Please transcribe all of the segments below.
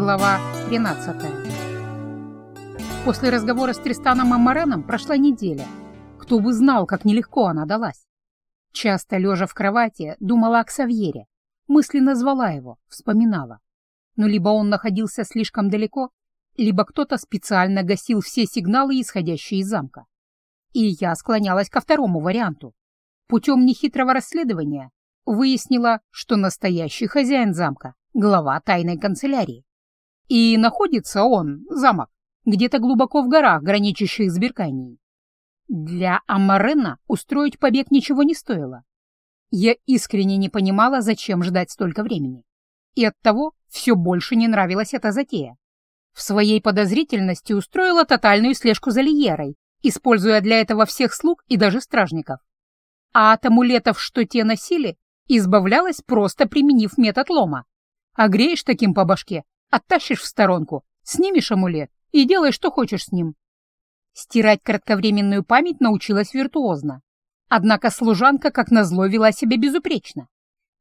Глава 13 После разговора с Тристаном Аммареном прошла неделя. Кто бы знал, как нелегко она далась. Часто, лежа в кровати, думала о Ксавьере, мысленно звала его, вспоминала. Но либо он находился слишком далеко, либо кто-то специально гасил все сигналы, исходящие из замка. И я склонялась ко второму варианту. Путем нехитрого расследования выяснила, что настоящий хозяин замка — глава тайной канцелярии. И находится он, замок, где-то глубоко в горах, граничащих с Берканией. Для Амарена устроить побег ничего не стоило. Я искренне не понимала, зачем ждать столько времени. И оттого все больше не нравилась эта затея. В своей подозрительности устроила тотальную слежку за Лиерой, используя для этого всех слуг и даже стражников. А от амулетов, что те носили, избавлялась, просто применив метод лома. Огреешь таким по башке, оттащишь в сторонку, снимешь амулет и делай, что хочешь с ним. Стирать кратковременную память научилась виртуозно. Однако служанка, как назло, вела себя безупречно.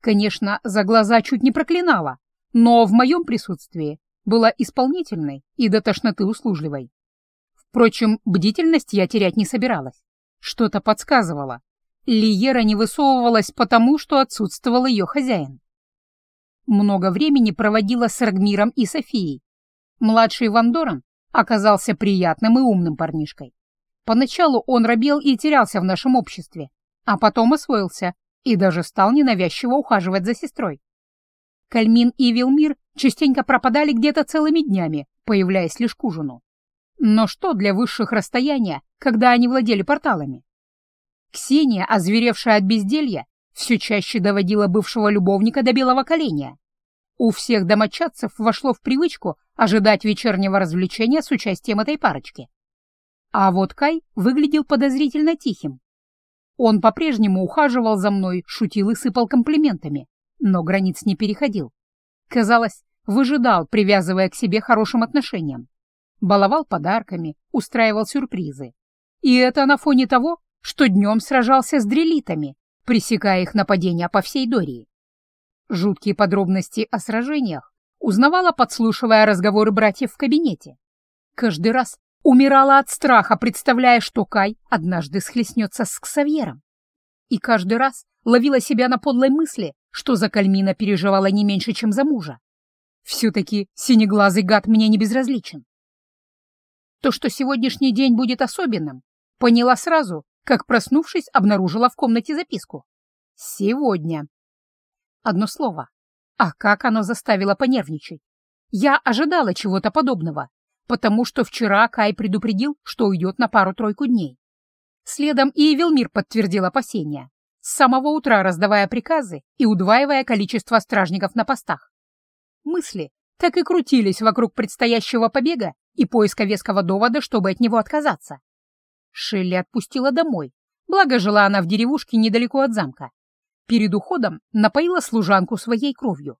Конечно, за глаза чуть не проклинала, но в моем присутствии была исполнительной и до тошноты услужливой. Впрочем, бдительность я терять не собиралась. Что-то подсказывало. Лиера не высовывалась потому, что отсутствовал ее хозяин. Много времени проводила с Рагмиром и Софией. Младший Вандоран оказался приятным и умным парнишкой. Поначалу он робел и терялся в нашем обществе, а потом освоился и даже стал ненавязчиво ухаживать за сестрой. Кальмин и Вилмир частенько пропадали где-то целыми днями, появляясь лишь к ужину. Но что для высших расстояния, когда они владели порталами? Ксения, озверевшая от безделья, все чаще доводила бывшего любовника до белого коленя. У всех домочадцев вошло в привычку ожидать вечернего развлечения с участием этой парочки. А вот Кай выглядел подозрительно тихим. Он по-прежнему ухаживал за мной, шутил и сыпал комплиментами, но границ не переходил. Казалось, выжидал, привязывая к себе хорошим отношениям. Баловал подарками, устраивал сюрпризы. И это на фоне того, что днем сражался с дрелитами, пресекая их нападения по всей Дории. Жуткие подробности о сражениях узнавала, подслушивая разговоры братьев в кабинете. Каждый раз умирала от страха, представляя, что Кай однажды схлестнется с Ксавьером. И каждый раз ловила себя на подлой мысли, что за Кальмина переживала не меньше, чем за мужа. Все-таки синеглазый гад мне не безразличен. То, что сегодняшний день будет особенным, поняла сразу, как, проснувшись, обнаружила в комнате записку. Сегодня. Одно слово. А как оно заставило понервничать? Я ожидала чего-то подобного, потому что вчера Кай предупредил, что уйдет на пару-тройку дней. Следом и Эвелмир подтвердил опасения, с самого утра раздавая приказы и удваивая количество стражников на постах. Мысли так и крутились вокруг предстоящего побега и поиска веского довода, чтобы от него отказаться. Шелли отпустила домой, благо жила она в деревушке недалеко от замка. Перед уходом напоила служанку своей кровью.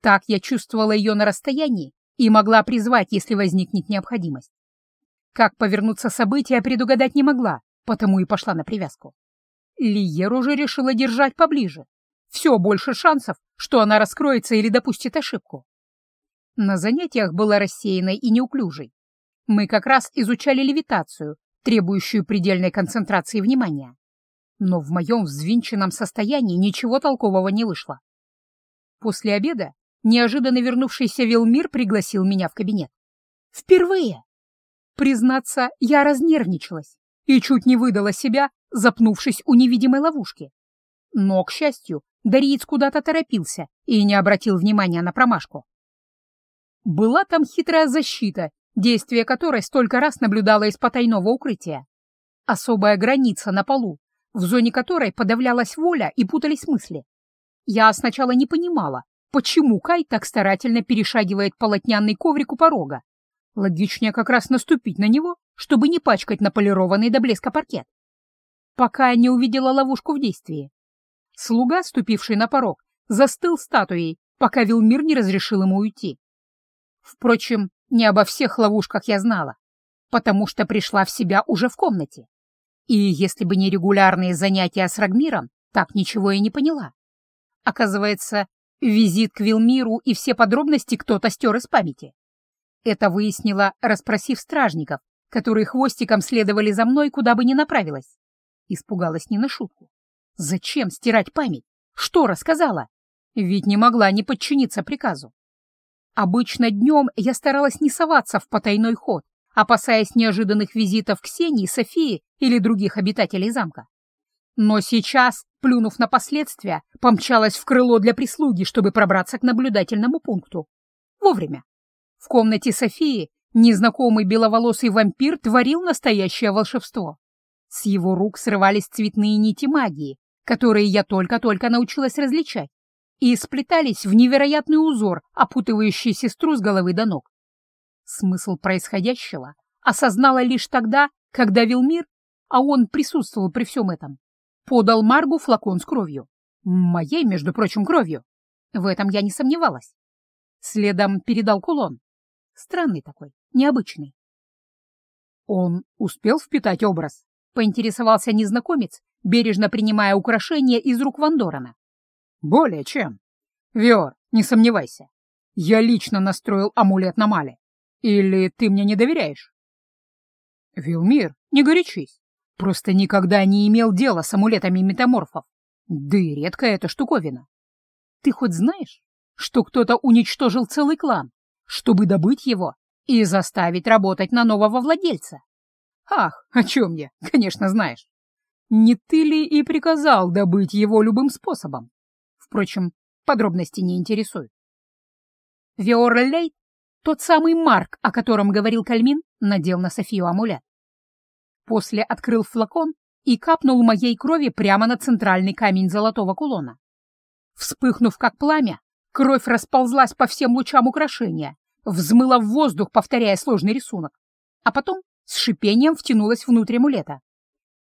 Так я чувствовала ее на расстоянии и могла призвать, если возникнет необходимость. Как повернуться события предугадать не могла, потому и пошла на привязку. Лиер уже решила держать поближе. Все больше шансов, что она раскроется или допустит ошибку. На занятиях была рассеянной и неуклюжей. Мы как раз изучали левитацию, требующую предельной концентрации внимания но в моем взвинченном состоянии ничего толкового не вышло. После обеда неожиданно вернувшийся Велмир пригласил меня в кабинет. Впервые! Признаться, я разнервничалась и чуть не выдала себя, запнувшись у невидимой ловушки. Но, к счастью, Дариец куда-то торопился и не обратил внимания на промашку. Была там хитрая защита, действие которой столько раз наблюдала из потайного укрытия. Особая граница на полу, в зоне которой подавлялась воля и путались мысли. Я сначала не понимала, почему Кай так старательно перешагивает полотняный коврик у порога. Логичнее как раз наступить на него, чтобы не пачкать наполированный до блеска паркет. Пока я не увидела ловушку в действии. Слуга, ступивший на порог, застыл статуей, пока Вилмир не разрешил ему уйти. Впрочем, не обо всех ловушках я знала, потому что пришла в себя уже в комнате. И если бы не регулярные занятия с Рагмиром, так ничего и не поняла. Оказывается, Визит к Вилмиру и все подробности кто-то стер из памяти. Это выяснила, расспросив стражников, которые хвостиком следовали за мной, куда бы ни направилась. Испугалась не на шутку. Зачем стирать память? Что рассказала? Ведь не могла не подчиниться приказу. Обычно днем я старалась не соваться в потайной ход, опасаясь неожиданных визитов Ксении, Софии или других обитателей замка. Но сейчас, плюнув на последствия, помчалась в крыло для прислуги, чтобы пробраться к наблюдательному пункту. Вовремя. В комнате Софии незнакомый беловолосый вампир творил настоящее волшебство. С его рук срывались цветные нити магии, которые я только-только научилась различать, и сплетались в невероятный узор, опутывающий сестру с головы до ног. Смысл происходящего осознала лишь тогда, когда Вилмир, а он присутствовал при всем этом, подал Маргу флакон с кровью. Моей, между прочим, кровью. В этом я не сомневалась. Следом передал кулон. Странный такой, необычный. Он успел впитать образ, поинтересовался незнакомец, бережно принимая украшение из рук Вандорана. Более чем. Виор, не сомневайся. Я лично настроил амулет на Мале. Или ты мне не доверяешь? Вилмир, не горячись. Просто никогда не имел дела с амулетами метаморфов. Да и редкая эта штуковина. Ты хоть знаешь, что кто-то уничтожил целый клан, чтобы добыть его и заставить работать на нового владельца. Ах, о чем я, конечно, знаешь. Не ты ли и приказал добыть его любым способом? Впрочем, подробности не интересуют. Виорлей, тот самый Марк, о котором говорил Кальмин, надел на Софию амулет. После открыл флакон и капнул моей крови прямо на центральный камень золотого кулона. Вспыхнув как пламя, кровь расползлась по всем лучам украшения, взмыла в воздух, повторяя сложный рисунок, а потом с шипением втянулась внутрь амулета.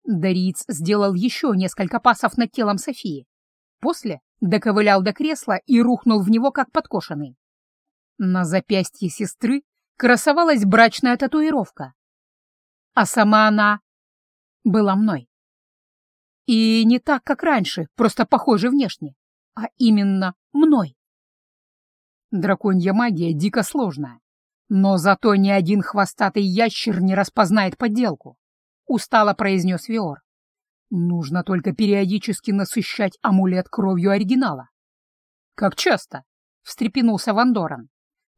Дариц сделал еще несколько пасов над телом Софии. После доковылял до кресла и рухнул в него, как подкошенный. На запястье сестры красовалась брачная татуировка, а сама она была мной. И не так, как раньше, просто похоже внешне, а именно мной. Драконья магия дико сложная, но зато ни один хвостатый ящер не распознает подделку, устало произнес Виор. Нужно только периодически насыщать амулет кровью оригинала. Как часто? встрепенулся Вандоран.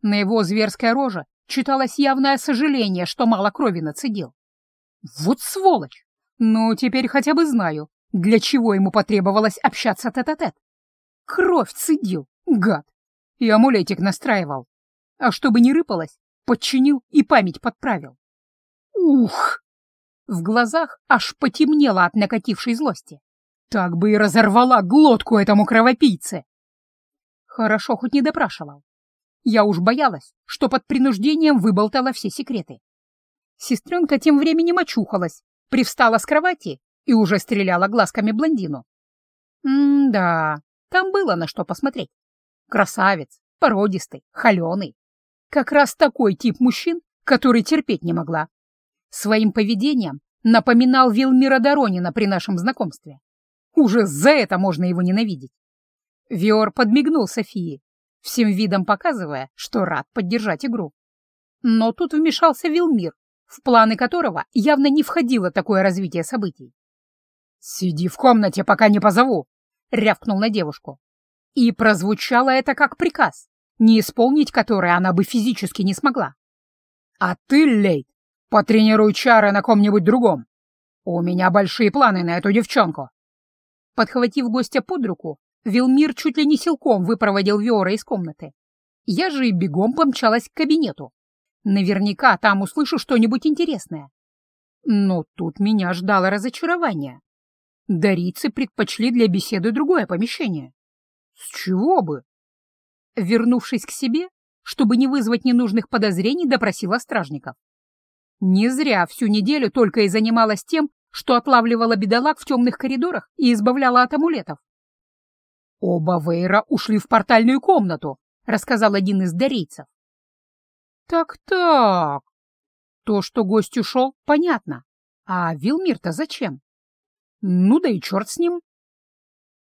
На его зверской роже читалось явное сожаление, что мало крови нацедил. Вот сволочь! Ну, теперь хотя бы знаю, для чего ему потребовалось общаться тет-а-тет. -тет. Кровь цедил, гад! и амулетик настраивал. А чтобы не рыпалось, подчинил и память подправил. Ух! В глазах аж потемнело от накатившей злости. Так бы и разорвала глотку этому кровопийце. Хорошо, хоть не допрашивал. Я уж боялась, что под принуждением выболтала все секреты. Сестренка тем временем очухалась, привстала с кровати и уже стреляла глазками блондину. М-да, там было на что посмотреть. Красавец, породистый, холеный. Как раз такой тип мужчин, который терпеть не могла. Своим поведением напоминал Вилмира Доронина при нашем знакомстве. Уже за это можно его ненавидеть. Виор подмигнул Софии, всем видом показывая, что рад поддержать игру. Но тут вмешался Вилмир, в планы которого явно не входило такое развитие событий. «Сиди в комнате, пока не позову!» — рявкнул на девушку. И прозвучало это как приказ, не исполнить который она бы физически не смогла. «А ты, Лейт, потренируй чары на ком-нибудь другом. У меня большие планы на эту девчонку». Подхватив гостя под руку, Вилмир чуть ли не силком выпроводил Виора из комнаты. Я же и бегом помчалась к кабинету. Наверняка там услышу что-нибудь интересное. Но тут меня ждало разочарование. Дарицы предпочли для беседы другое помещение. С чего бы? Вернувшись к себе, чтобы не вызвать ненужных подозрений, допросила стражников. Не зря всю неделю только и занималась тем, что отлавливала бедолаг в темных коридорах и избавляла от амулетов. «Оба Вейра ушли в портальную комнату», — рассказал один из дарийцев. «Так-так. То, что гость ушел, понятно. А Вилмир-то зачем? Ну да и черт с ним.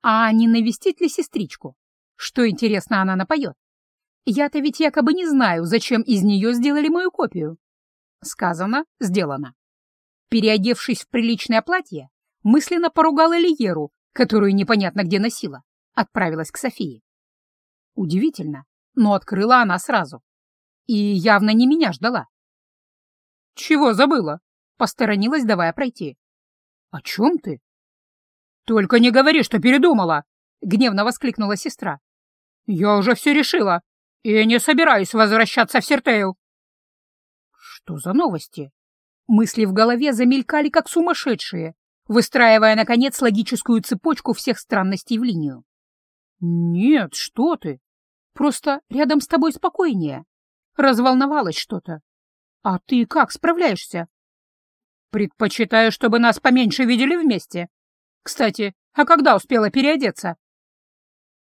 А не навестить ли сестричку? Что, интересно, она напоет? Я-то ведь якобы не знаю, зачем из нее сделали мою копию. Сказано, сделано. Переодевшись в приличное платье, мысленно поругала Лиеру, которую непонятно где носила, отправилась к Софии. Удивительно, но открыла она сразу. И явно не меня ждала. «Чего забыла?» — посторонилась, давая пройти. «О чем ты?» «Только не говори, что передумала!» — гневно воскликнула сестра. «Я уже все решила и не собираюсь возвращаться в Сертейл». «Что за новости?» Мысли в голове замелькали, как сумасшедшие, выстраивая, наконец, логическую цепочку всех странностей в линию. «Нет, что ты! Просто рядом с тобой спокойнее. Разволновалась что-то. А ты как справляешься?» «Предпочитаю, чтобы нас поменьше видели вместе. Кстати, а когда успела переодеться?»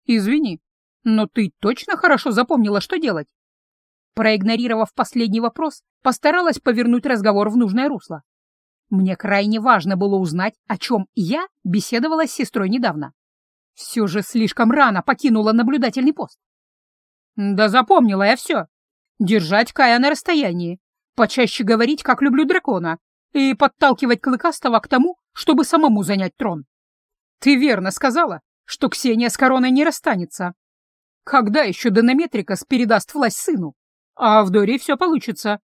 «Извини, но ты точно хорошо запомнила, что делать?» Проигнорировав последний вопрос, постаралась повернуть разговор в нужное русло. Мне крайне важно было узнать, о чем я беседовала с сестрой недавно. Все же слишком рано покинула наблюдательный пост. Да запомнила я все. Держать Кая на расстоянии, почаще говорить, как люблю дракона, и подталкивать Клыкастого к тому, чтобы самому занять трон. Ты верно сказала, что Ксения с короной не расстанется. Когда еще Донометрикас передаст власть сыну? А в Доре все получится.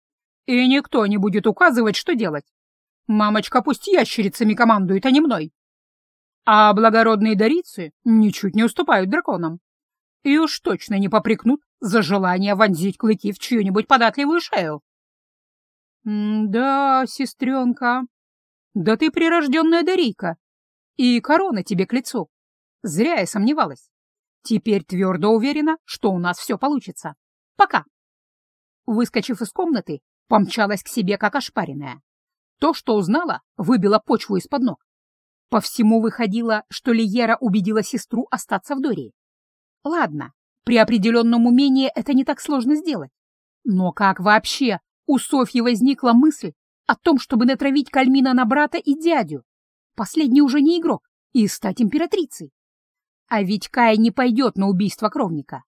И никто не будет указывать, что делать. Мамочка пусть ящерицами командует, а не мной. А благородные дарицы ничуть не уступают драконам. И уж точно не попрекнут за желание вонзить клыки в чью-нибудь податливую шею. «Да, сестренка, да ты прирожденная дарийка, и корона тебе к лицу. Зря я сомневалась. Теперь твердо уверена, что у нас все получится. Пока!» Выскочив из комнаты, помчалась к себе как ошпаренная. То, что узнала, выбило почву из-под ног. По всему выходило, что Лиера убедила сестру остаться в Дории. Ладно, при определенном умении это не так сложно сделать. Но как вообще у Софьи возникла мысль о том, чтобы натравить Кальмина на брата и дядю? Последний уже не игрок, и стать императрицей. А ведь Кай не пойдет на убийство кровника.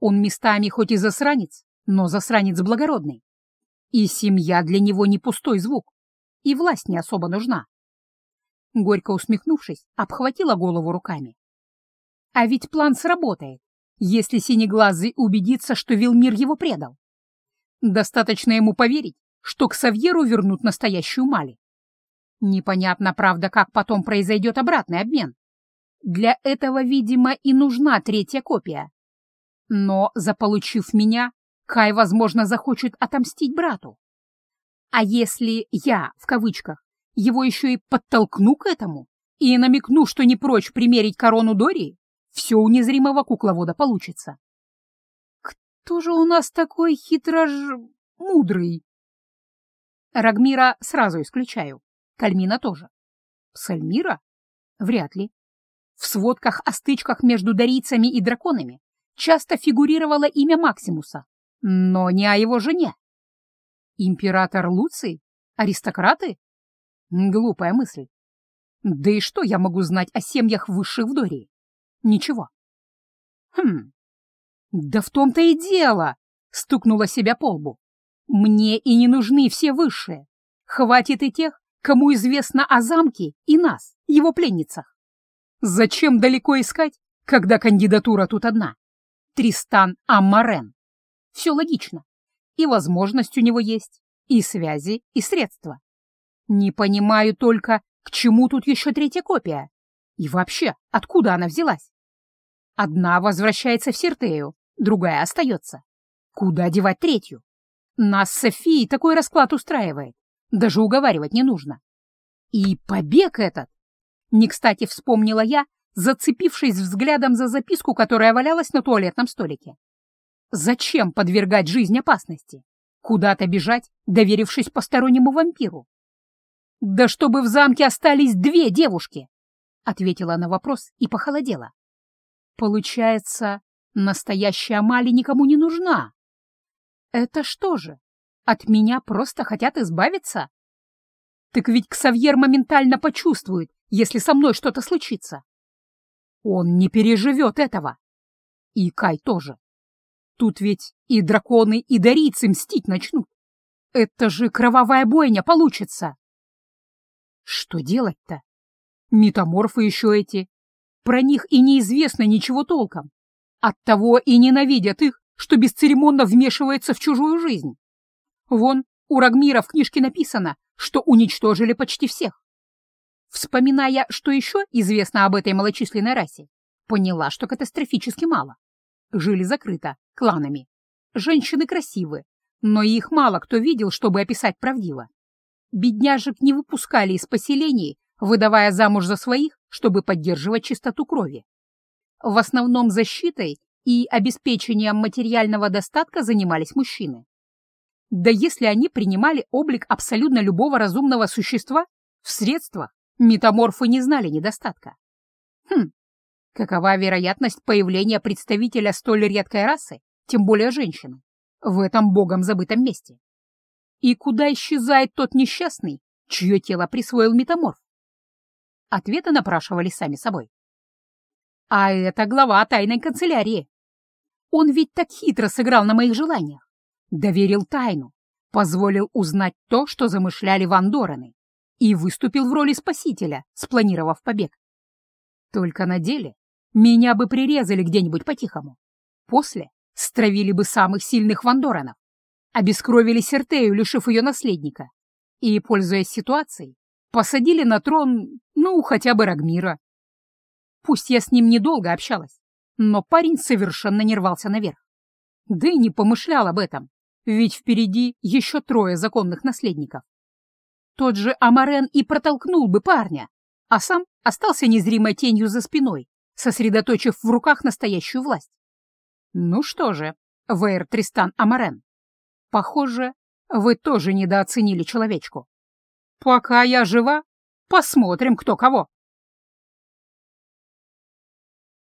Он местами хоть и засранец, но засранец благородный. И семья для него не пустой звук, и власть не особо нужна. Горько усмехнувшись, обхватила голову руками. А ведь план сработает, если Синеглазый убедится, что Вилмир его предал. Достаточно ему поверить, что к Савьеру вернут настоящую Мали. Непонятно, правда, как потом произойдет обратный обмен. Для этого, видимо, и нужна третья копия. Но, заполучив меня, Кай, возможно, захочет отомстить брату. А если я, в кавычках, его еще и подтолкну к этому и намекну, что не прочь примерить корону Дории, все у незримого кукловода получится. Кто же у нас такой хитрож... мудрый? Рагмира сразу исключаю. Кальмина тоже. Сальмира? Вряд ли. В сводках о стычках между дарийцами и драконами часто фигурировало имя Максимуса, но не о его жене. Император Луций? Аристократы? Глупая мысль. Да и что я могу знать о семьях высших в Дории? Ничего. Хм. Да в том-то и дело, стукнула себя по лбу. Мне и не нужны все высшие. Хватит и тех, кому известно о замке и нас, его пленницах. Зачем далеко искать, когда кандидатура тут одна? Тристан Аммарен. Все логично. И возможность у него есть, и связи, и средства. Не понимаю только, к чему тут еще третья копия? И вообще, откуда она взялась? Одна возвращается в Сертею, другая остается. Куда девать третью? Нас с Софией такой расклад устраивает. Даже уговаривать не нужно. И побег этот! Не кстати вспомнила я, зацепившись взглядом за записку, которая валялась на туалетном столике. Зачем подвергать жизнь опасности? Куда-то бежать, доверившись постороннему вампиру? Да чтобы в замке остались две девушки! Ответила на вопрос и похолодела. Получается, настоящая Мали никому не нужна. Это что же, от меня просто хотят избавиться? Так ведь Ксавьер моментально почувствует, если со мной что-то случится. Он не переживет этого. И Кай тоже. Тут ведь и драконы, и дарийцы мстить начнут. Это же кровавая бойня получится. Что делать-то? Метаморфы еще эти. Про них и неизвестно ничего толком. Оттого и ненавидят их, что бесцеремонно вмешивается в чужую жизнь. Вон, у Рагмира в книжке написано, что уничтожили почти всех. Вспоминая, что еще известно об этой малочисленной расе, поняла, что катастрофически мало. Жили закрыто, кланами. Женщины красивы, но их мало кто видел, чтобы описать правдиво. Бедняжек не выпускали из поселений, выдавая замуж за своих, чтобы поддерживать чистоту крови. В основном защитой и обеспечением материального достатка занимались мужчины. Да если они принимали облик абсолютно любого разумного существа, в средствах метаморфы не знали недостатка. Какова вероятность появления представителя столь редкой расы, тем более женщины, в этом богом забытом месте? И куда исчезает тот несчастный, чье тело присвоил метаморф? Ответы напрашивали сами собой. А это глава тайной канцелярии. Он ведь так хитро сыграл на моих желаниях. Доверил тайну, позволил узнать то, что замышляли Вандорены, и выступил в роли спасителя, спланировав побег. Только на деле меня бы прирезали где-нибудь по-тихому. После стравили бы самых сильных Вандоранов, обескровили Сертею, лишив ее наследника, и, пользуясь ситуацией, посадили на трон, ну, хотя бы Рагмира. Пусть я с ним недолго общалась, но парень совершенно не рвался наверх. Да и не помышлял об этом, ведь впереди еще трое законных наследников. Тот же Амарен и протолкнул бы парня, а сам остался незримой тенью за спиной, сосредоточив в руках настоящую власть. Ну что же, Вейр Тристан Амарен, похоже, вы тоже недооценили человечку. Пока я жива, посмотрим, кто кого.